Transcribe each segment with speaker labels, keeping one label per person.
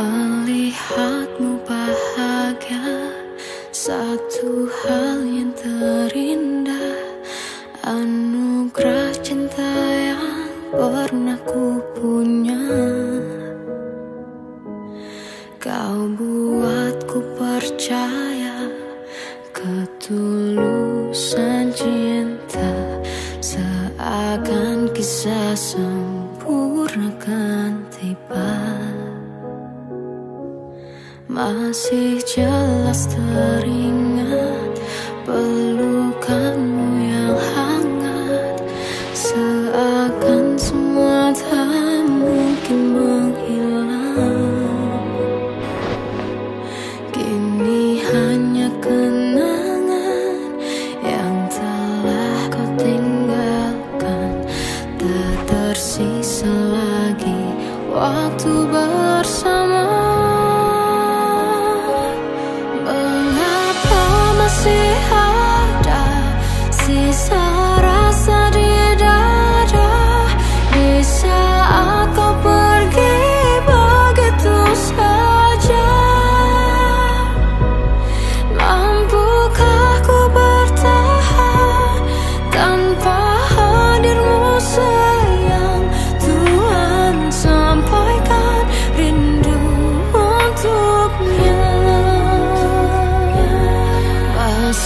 Speaker 1: Melihatmu bahagia Satu hal yang terindah Anugerah cinta yang pernah ku punya. Kau buatku percaya Ketulusan cinta Seakan kisah semua Masih jelas teringat pelukanmu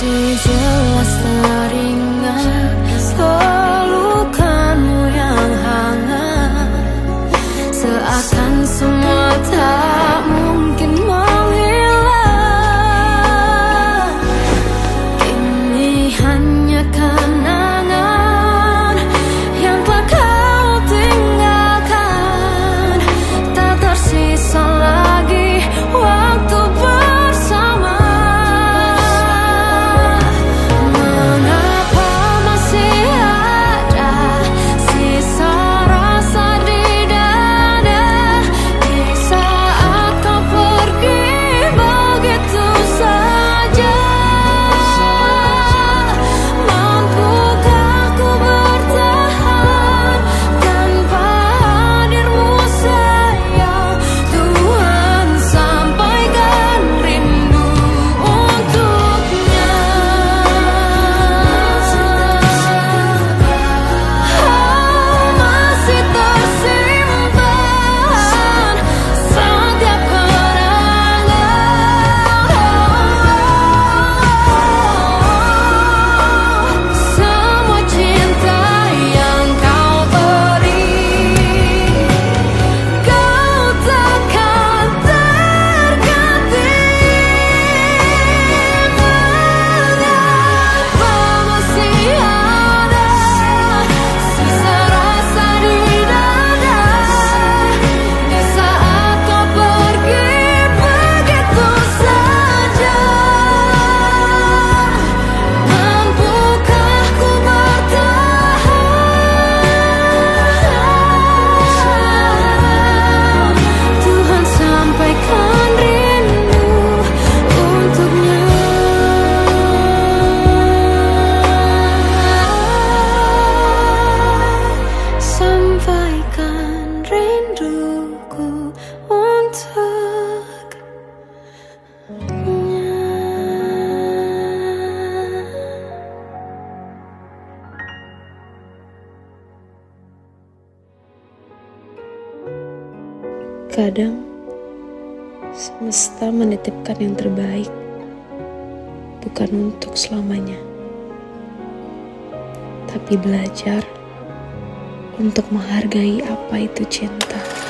Speaker 1: 世界。
Speaker 2: Kadang semesta menitipkan yang terbaik, bukan untuk selamanya, tapi belajar untuk menghargai apa itu cinta.